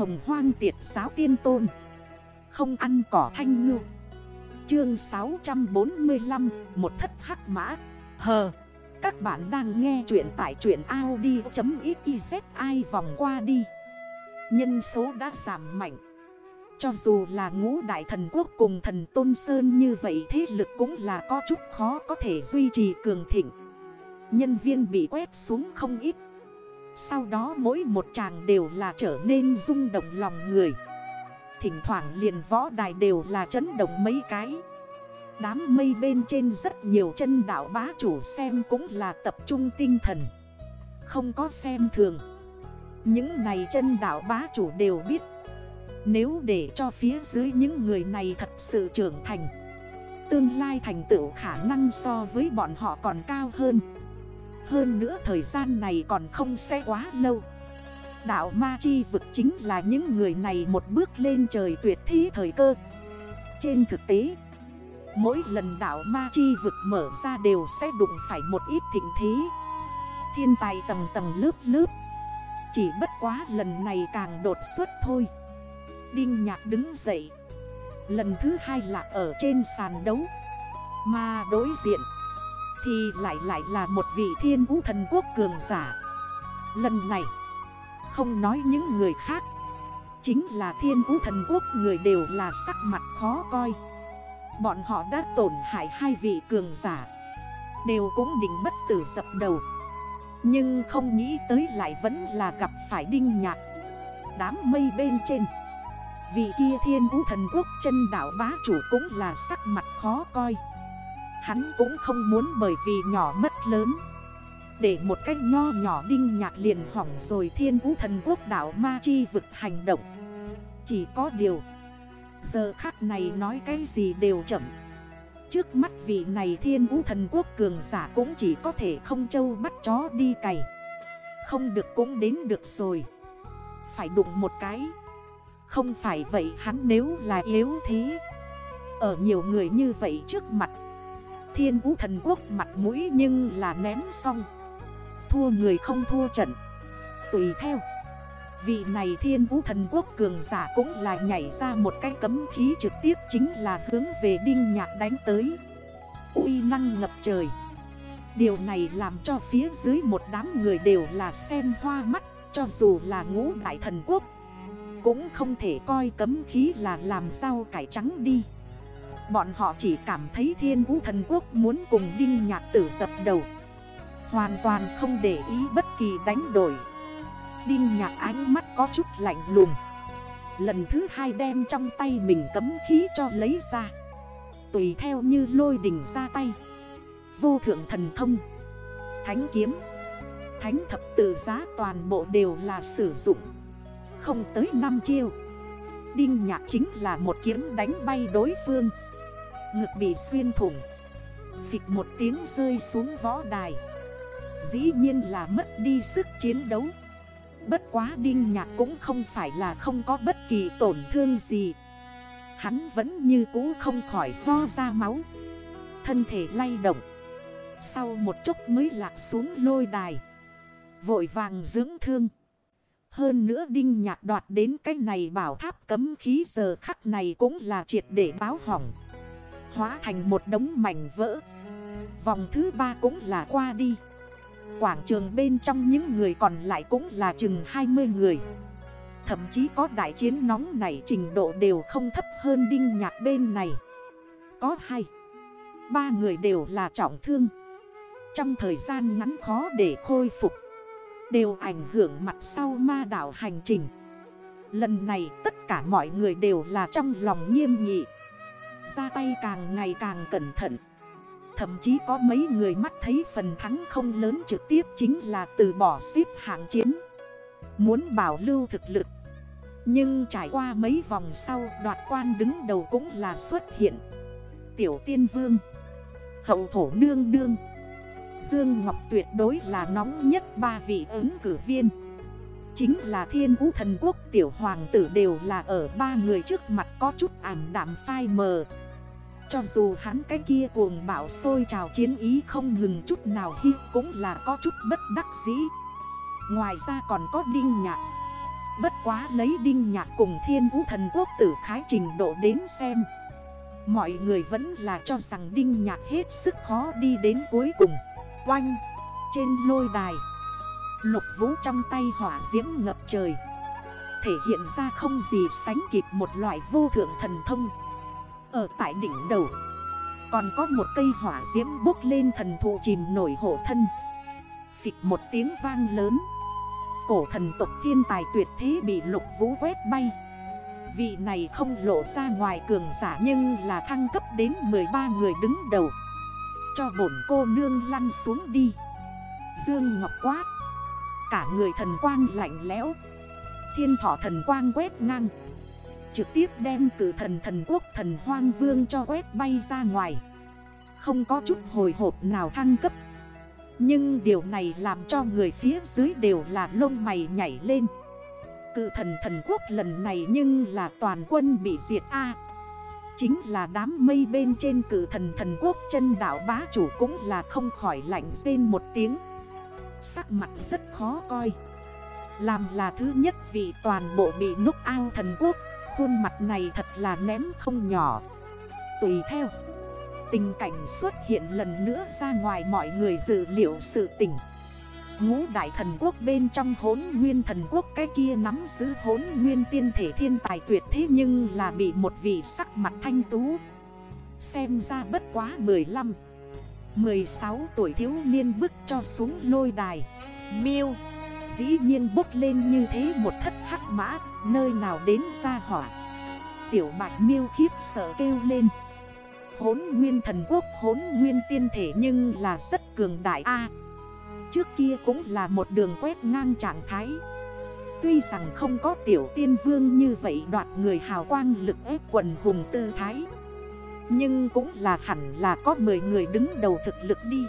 hồng hoang tiệt giáo tiên tôn. Không ăn cỏ thanh ngư. Chương 645 Một thất hắc mã. Hờ, Các bạn đang nghe chuyện tại truyện Audi.xyz ai vòng qua đi. Nhân số đã giảm mạnh. Cho dù là ngũ đại thần quốc cùng thần Tôn Sơn như vậy, Thế lực cũng là có chút khó có thể duy trì cường thịnh. Nhân viên bị quét xuống không ít. Sau đó mỗi một chàng đều là trở nên rung động lòng người. Thỉnh thoảng liền võ đài đều là chấn động mấy cái. Đám mây bên trên rất nhiều chân đảo bá chủ xem cũng là tập trung tinh thần. Không có xem thường. Những này chân đảo bá chủ đều biết. Nếu để cho phía dưới những người này thật sự trưởng thành, Tương lai thành tựu khả năng so với bọn họ còn cao hơn hơn nữa thời gian này còn không sẽ quá lâu. Đạo ma chi vực chính là những người này một bước lên trời tuyệt thi thời cơ. Trên thực tế, Mỗi lần đảo ma chi vực mở ra đều sẽ đụng phải một ít thịnh thế. Thiên tài tầng tầng lớp lớp. Chỉ bất quá lần này càng đột xuất thôi. Đinh nhạc đứng dậy. Lần thứ hai là ở trên sàn đấu. Mà đối diện thì lại lại là một vị thiên vũ thần quốc cường giả. Lần này, Không nói những người khác, Chính là thiên vũ thần quốc người đều là sắc mặt khó coi. Bọn họ đã tổn hại hai vị cường giả, Đều cũng định bất tử dập đầu. Nhưng không nghĩ tới lại vẫn là gặp phải đinh nhạc. Đám mây bên trên, Vị kia thiên vũ thần quốc chân đảo bá chủ cũng là sắc mặt khó coi. Hắn cũng không muốn bởi vì nhỏ mất lớn. Để một cách nho nhỏ đinh nhạc liền hỏng rồi thiên vũ thần quốc đảo ma chi vực hành động. Chỉ có điều, Giờ khắc này nói cái gì đều chậm. Trước mắt vị này thiên vũ thần quốc cường giả cũng chỉ có thể không châu bắt chó đi cày. Không được cũng đến được rồi. Phải đụng một cái. Không phải vậy hắn nếu là yếu thế. Ở nhiều người như vậy trước mặt Thiên vũ thần quốc mặt mũi nhưng là ném xong. Thua người không thua trận. Tùy theo. Vị này thiên vũ thần quốc cường giả cũng là nhảy ra một cái cấm khí trực tiếp chính là hướng về đinh nhạc đánh tới. Uy năng ngập trời. Điều này làm cho phía dưới một đám người đều là xem hoa mắt, Cho dù là ngũ đại thần quốc. Cũng không thể coi cấm khí là làm sao cải trắng đi. Bọn họ chỉ cảm thấy thiên vũ thần quốc muốn cùng đinh nhạc tử dập đầu. Hoàn toàn không để ý bất kỳ đánh đổi. Đinh nhạc ánh mắt có chút lạnh lùng. Lần thứ hai đem trong tay mình cấm khí cho lấy ra. Tùy theo như lôi đỉnh ra tay. Vô thượng thần thông. Thánh kiếm. Thánh thập tự giá toàn bộ đều là sử dụng. Không tới 5 chiêu. Đinh nhạc chính là một kiếm đánh bay đối phương. Ngực bị xuyên thủng. Phịch một tiếng rơi xuống võ đài. Dĩ nhiên là mất đi sức chiến đấu. Bất quá đinh nhạc cũng không phải là không có bất kỳ tổn thương gì. Hắn vẫn như cũ không khỏi ho ra máu. Thân thể lay động. Sau một chút mới lạc xuống lôi đài. Vội vàng dưỡng thương. Hơn nữa đinh nhạc đoạt đến cái này bảo tháp cấm khí giờ khắc này cũng là triệt để báo hỏng. Hóa thành một đống mảnh vỡ. Vòng thứ ba cũng là qua đi. Quảng trường bên trong những người còn lại cũng là chừng 20 người. Thậm chí có đại chiến nóng này trình độ đều không thấp hơn đinh nhạc bên này. Có hai, Ba người đều là trọng thương. Trong thời gian ngắn khó để khôi phục, Đều ảnh hưởng mặt sau ma đảo hành trình. Lần này tất cả mọi người đều là trong lòng nghiêm nghị ra tay càng ngày càng cẩn thận. Thậm chí có mấy người mắt thấy phần thắng không lớn trực tiếp chính là từ bỏ xếp hạng chiến. Muốn bảo lưu thực lực. Nhưng trải qua mấy vòng sau, đoạt quan đứng đầu cũng là xuất hiện. Tiểu tiên vương. Hậu thổ nương nương. Dương Ngọc tuyệt đối là nóng nhất ba vị ứng cử viên. Chính là thiên vũ thần quốc, tiểu hoàng tử đều là ở ba người trước mặt có chút ảm đạm phai mờ. Cho dù hắn cái kia cuồng bạo sôi trào chiến ý không ngừng chút nào hi cũng là có chút bất đắc dĩ. Ngoài ra còn có đinh nhạc. Bất quá lấy đinh nhạc cùng thiên vũ thần quốc tử khái trình độ đến xem. Mọi người vẫn là cho rằng đinh nhạc hết sức khó đi đến cuối cùng. Oanh! Trên lôi đài, Lục vũ trong tay hỏa diễm ngập trời. Thể hiện ra không gì sánh kịp một loại vô thượng thần thông. Ở tại đỉnh đầu. Còn có một cây hỏa diễm bốc lên thần thụ chìm nổi hộ thân. Phịch một tiếng vang lớn. Cổ thần tộc thiên tài tuyệt thế bị lục vũ quét bay. Vị này không lộ ra ngoài cường giả nhưng là thăng cấp đến 13 người đứng đầu. Cho bổn cô nương lăn xuống đi. Dương Ngọc quát. Cả người thần quang lạnh lẽo. Thiên thọ thần quang quét ngang. Trực tiếp đem cử thần thần quốc thần hoang vương cho quét bay ra ngoài. Không có chút hồi hộp nào thăng cấp. Nhưng điều này làm cho người phía dưới đều là lông mày nhảy lên. Cự thần thần quốc lần này nhưng là toàn quân bị diệt A. Chính là đám mây bên trên cử thần thần quốc chân đảo bá chủ cũng là không khỏi lạnh rên một tiếng. Sắc mặt rất khó coi. Làm là thứ nhất vì toàn bộ bị núc ao thần quốc. Khuôn mặt này thật là ném không nhỏ. Tùy theo, Tình cảnh xuất hiện lần nữa ra ngoài mọi người dự liệu sự tình. Ngũ đại thần quốc bên trong hốn nguyên thần quốc cái kia nắm giữ hốn nguyên tiên thể thiên tài tuyệt thế nhưng là bị một vị sắc mặt thanh tú. Xem ra bất quá 15 16 tuổi thiếu niên bước cho xuống lôi đài. Miêu, Dĩ nhiên bốc lên như thế một thất hắc mã. Nơi nào đến ra hỏa. Tiểu bạch miêu khiếp sợ kêu lên. Hốn nguyên thần quốc, hốn nguyên tiên thể nhưng là rất cường đại A. Trước kia cũng là một đường quét ngang trạng thái. Tuy rằng không có tiểu tiên vương như vậy đoạt người hào quang lực ép quần hùng tư thái, Nhưng cũng là hẳn là có 10 người đứng đầu thực lực đi.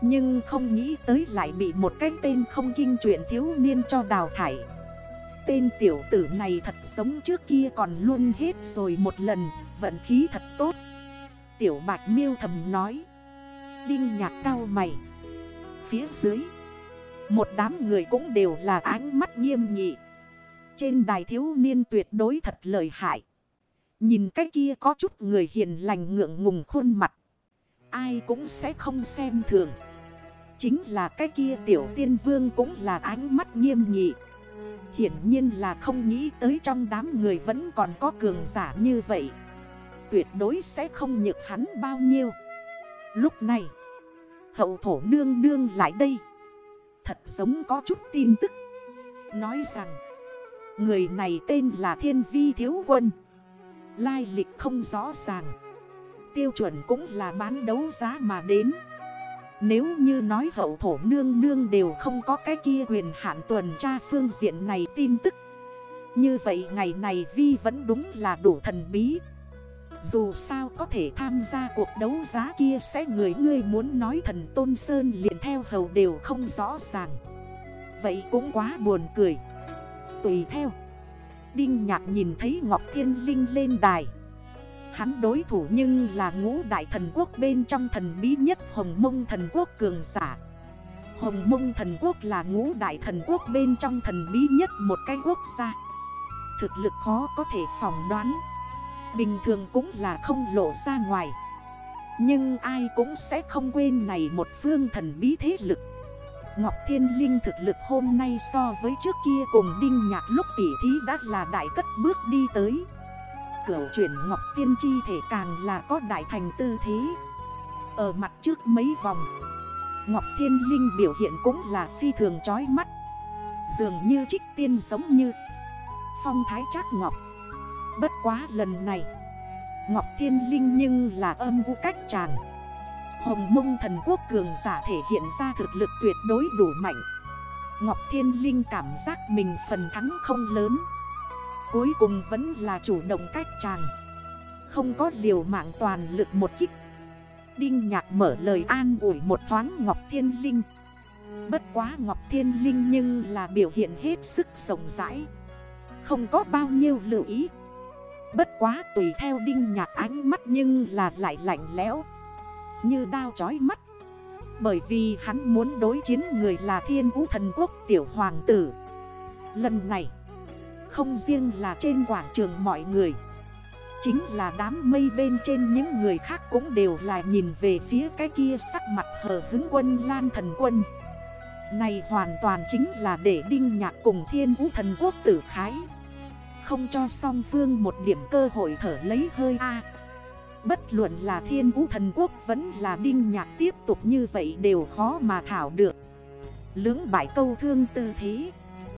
Nhưng không nghĩ tới lại bị một cái tên không kinh chuyện thiếu niên cho đào thải. Tên tiểu tử này thật sống trước kia còn luôn hết rồi một lần, Vận khí thật tốt. Tiểu bạch miêu thầm nói. Đinh nhạc cao mày. Phía dưới, Một đám người cũng đều là ánh mắt nghiêm nghị. Trên đài thiếu niên tuyệt đối thật lợi hại. Nhìn cái kia có chút người hiền lành ngượng ngùng khuôn mặt. Ai cũng sẽ không xem thường. Chính là cái kia tiểu tiên vương cũng là ánh mắt nghiêm nghị. Hiển nhiên là không nghĩ tới trong đám người vẫn còn có cường giả như vậy. Tuyệt đối sẽ không nhược hắn bao nhiêu. Lúc này, Hậu thổ nương nương lại đây. Thật giống có chút tin tức. Nói rằng, Người này tên là Thiên Vi Thiếu Quân. Lai lịch không rõ ràng. Tiêu chuẩn cũng là bán đấu giá mà đến. Nếu như nói hậu thổ nương nương đều không có cái kia quyền hạn tuần tra phương diện này tin tức. Như vậy ngày này Vi vẫn đúng là đủ thần bí. Dù sao có thể tham gia cuộc đấu giá kia sẽ người ngươi muốn nói thần Tôn Sơn liền theo hầu đều không rõ ràng. Vậy cũng quá buồn cười. Tùy theo. Đinh Nhạc nhìn thấy Ngọc Thiên Linh lên đài. Hắn đối thủ nhưng là ngũ đại thần quốc bên trong thần bí nhất Hồng Mông thần quốc cường giả. Hồng Mông thần quốc là ngũ đại thần quốc bên trong thần bí nhất một cái quốc gia. Thực lực khó có thể phỏng đoán. Bình thường cũng là không lộ ra ngoài. Nhưng ai cũng sẽ không quên này một phương thần bí thế lực. Ngọc Thiên Linh thực lực hôm nay so với trước kia cùng Đinh Nhạc lúc tỉ thí đã là đại cất bước đi tới. Cửu chuyển Ngọc Tiên Chi thể càng là có đại thành tư thế. Ở mặt trước mấy vòng, Ngọc Thiên Linh biểu hiện cũng là phi thường chói mắt. Dường như trích tiên giống như Phong thái trác ngọc. Bất quá lần này, Ngọc Thiên Linh nhưng là âm u cách chàng Hồng mông thần quốc cường giả thể hiện ra thực lực tuyệt đối đủ mạnh. Ngọc Thiên Linh cảm giác mình phần thắng không lớn. Cuối cùng vẫn là chủ động cách chàng. Không có liều mạng toàn lực một kích. Đinh nhạc mở lời an ủi một thoáng Ngọc Thiên Linh. Bất quá Ngọc Thiên Linh nhưng là biểu hiện hết sức rộng rãi. Không có bao nhiêu lưu ý. Bất quá tùy theo đinh nhạc ánh mắt nhưng là lại lạnh lẽo. Như đao chói mắt. Bởi vì hắn muốn đối chiến người là thiên vũ thần quốc tiểu hoàng tử. Lần này không riêng là trên quảng trường mọi người. Chính là đám mây bên trên những người khác cũng đều là nhìn về phía cái kia sắc mặt hờ hứng quân lan thần quân. Này hoàn toàn chính là để đinh nhạc cùng thiên vũ thần quốc tử khái. Không cho song phương một điểm cơ hội thở lấy hơi A. Bất luận là thiên vũ thần quốc vẫn là đinh nhạc tiếp tục như vậy đều khó mà thảo được. Lưỡng bại câu thương tư thế.